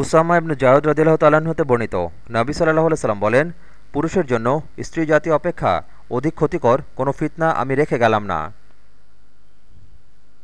Osama ইবনু জায়দ রদিল্লাহ হতে বর্ণিত। নবী সাল্লাহ সাল্লাম বলেন, পুরুষের জন্য স্ত্রী জাতি অপেক্ষা অধিক ক্ষতিকর, কোনো ফিতনা আমি রেখে গেলাম না।